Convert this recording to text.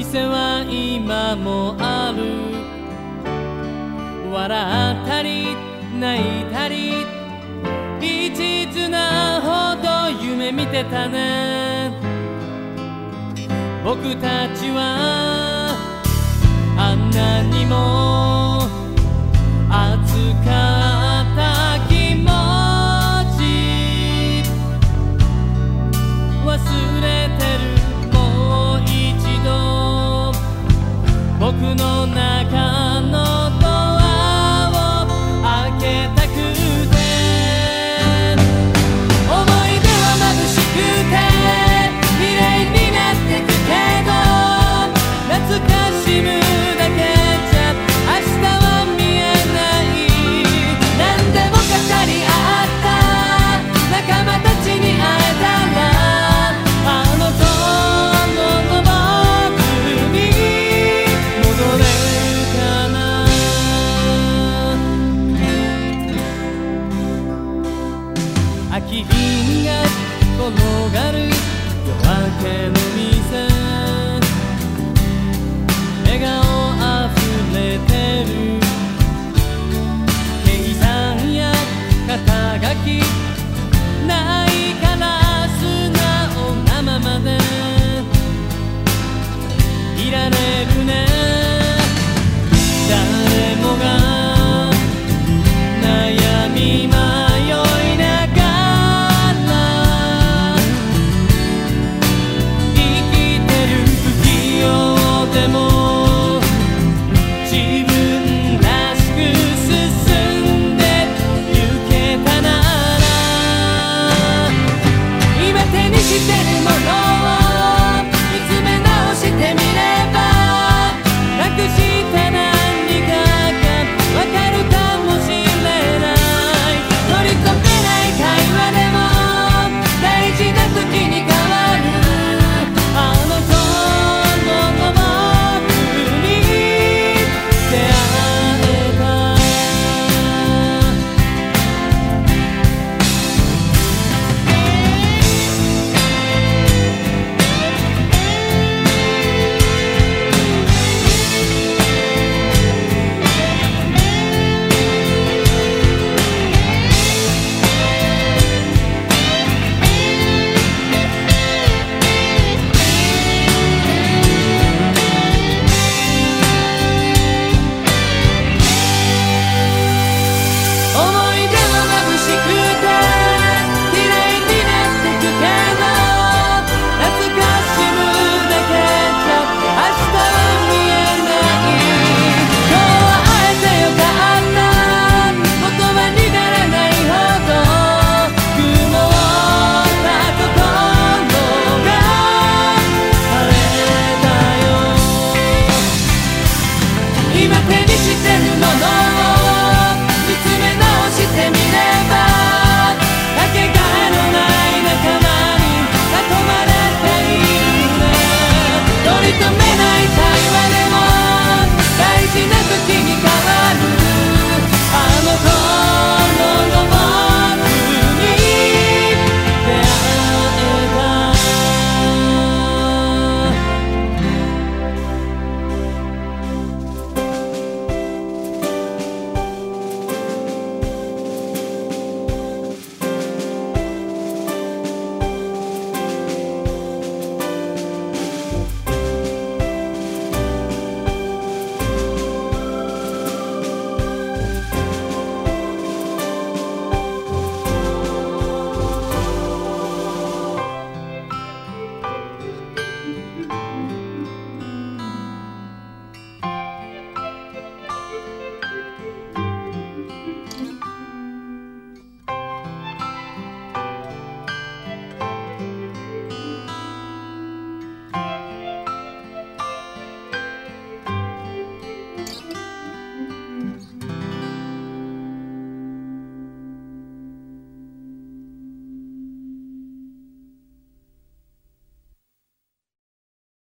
店は今もある。笑ったり泣いたり。一途なほど夢見てたね。僕たちは。あんなにもの中焚き火が転がる。夜明けの道